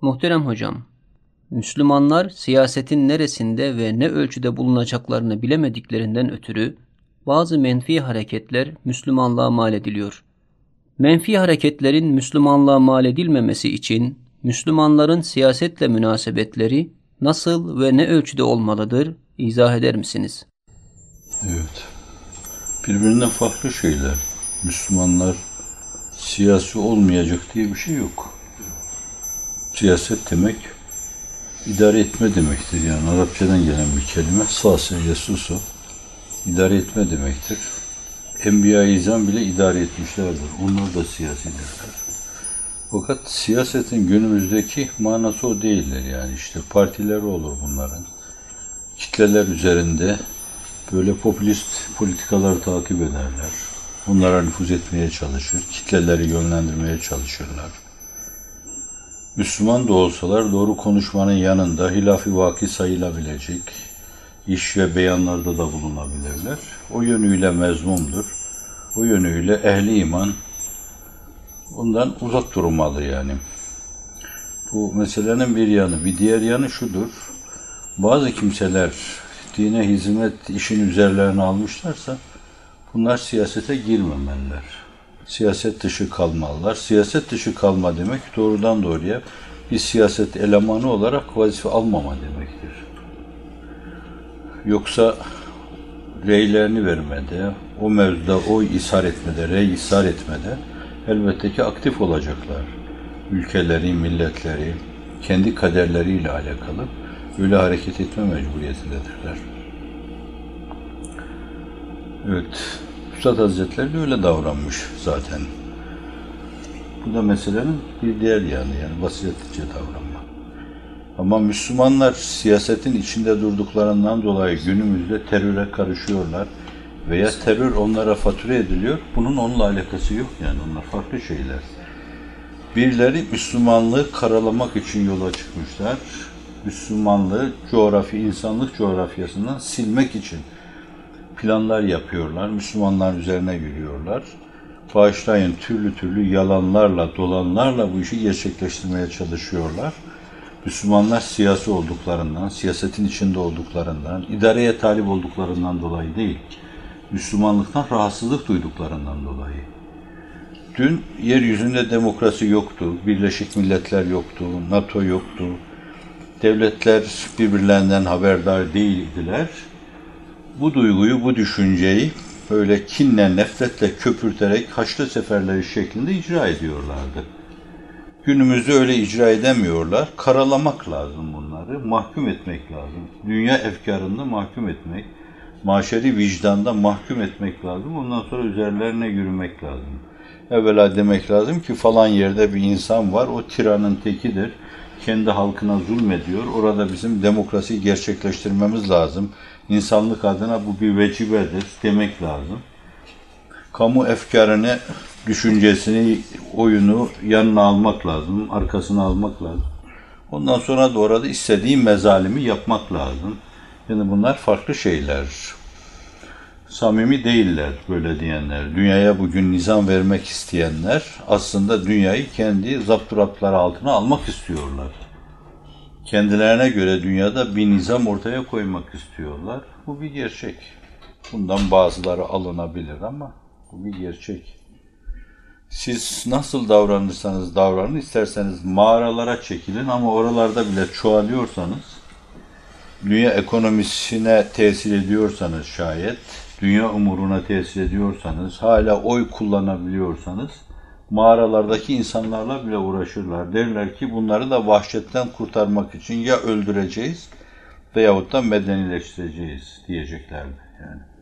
Muhterem hocam, Müslümanlar siyasetin neresinde ve ne ölçüde bulunacaklarını bilemediklerinden ötürü bazı menfi hareketler Müslümanlığa mal ediliyor. Menfi hareketlerin Müslümanlığa mal edilmemesi için Müslümanların siyasetle münasebetleri nasıl ve ne ölçüde olmalıdır izah eder misiniz? Evet. Birbirinden farklı şeyler. Müslümanlar siyasi olmayacak diye bir şey yok. Siyaset demek idare etme demektir. Yani Arapçadan gelen bir kelime. Sase, yesusu idare etme demektir. Enbiya-i İzam bile idare etmişlerdir. Onlar da siyasidirler. Fakat siyasetin günümüzdeki manası o değildir yani. işte partileri olur bunların. Kitleler üzerinde böyle popülist politikalar takip ederler. Onlara nüfuz etmeye çalışır. Kitleleri yönlendirmeye çalışırlar. Müslüman da olsalar doğru konuşmanın yanında hilafi vaki sayılabilecek iş ve beyanlarda da bulunabilirler. O yönüyle mezmumdur. O yönüyle ehli iman ondan uzak durmalı yani. Bu meselenin bir yanı. Bir diğer yanı şudur. Bazı kimseler dine hizmet işin üzerlerine almışlarsa bunlar siyasete girmemeliler. Siyaset dışı kalmalılar. Siyaset dışı kalma demek doğrudan doğruya bir siyaset elemanı olarak vazife almama demektir. Yoksa reylerini vermede, o mevzuda oy ishar etmede, rey ishar etmede elbette ki aktif olacaklar. Ülkeleri, milletleri, kendi kaderleriyle alakalı öyle hareket etme mecburiyetindedirler. Evet, Üstad Hazretleri de öyle davranmış zaten. Bu da meselenin bir diğer yanı yani basiretlice davranma. Ama Müslümanlar siyasetin içinde durduklarından dolayı günümüzde teröre karışıyorlar veya terör onlara fatura ediliyor. Bunun onunla alakası yok yani onlar farklı şeyler. Birileri Müslümanlığı karalamak için yola çıkmışlar. Müslümanlığı coğrafi, insanlık coğrafyasından silmek için planlar yapıyorlar. Müslümanların üzerine yürüyorlar. Bağışlayın türlü türlü yalanlarla, dolanlarla bu işi gerçekleştirmeye çalışıyorlar. Müslümanlar siyasi olduklarından, siyasetin içinde olduklarından, idareye talip olduklarından dolayı değil, Müslümanlıktan rahatsızlık duyduklarından dolayı. Dün yeryüzünde demokrasi yoktu, Birleşik Milletler yoktu, NATO yoktu, devletler birbirlerinden haberdar değildiler. Bu duyguyu, bu düşünceyi böyle kinle, nefretle köpürterek Haçlı seferleri şeklinde icra ediyorlardı. Günümüzde öyle icra edemiyorlar. Karalamak lazım bunları, mahkum etmek lazım. Dünya efkarında mahkum etmek, maşeri vicdanda mahkum etmek lazım. Ondan sonra üzerlerine yürümek lazım. Evvela demek lazım ki falan yerde bir insan var, o tiranın tekidir. Kendi halkına zulmediyor. Orada bizim demokrasiyi gerçekleştirmemiz lazım. İnsanlık adına bu bir vecibedir demek lazım. Kamu efkarını, düşüncesini, oyunu yanına almak lazım, arkasına almak lazım. Ondan sonra da orada istediği mezalimi yapmak lazım. Yani bunlar farklı şeyler. Samimi değiller böyle diyenler. Dünyaya bugün nizam vermek isteyenler aslında dünyayı kendi zapturapları altına almak istiyorlar. Kendilerine göre dünyada bir nizam ortaya koymak istiyorlar. Bu bir gerçek. Bundan bazıları alınabilir ama bu bir gerçek. Siz nasıl davranırsanız davranın, isterseniz mağaralara çekilin ama oralarda bile çoğalıyorsanız, dünya ekonomisine tesir ediyorsanız şayet, dünya umuruna tesir ediyorsanız, hala oy kullanabiliyorsanız, mağaralardaki insanlarla bile uğraşırlar. Derler ki bunları da vahşetten kurtarmak için ya öldüreceğiz veyahut da medenileştireceğiz diyeceklerdi yani.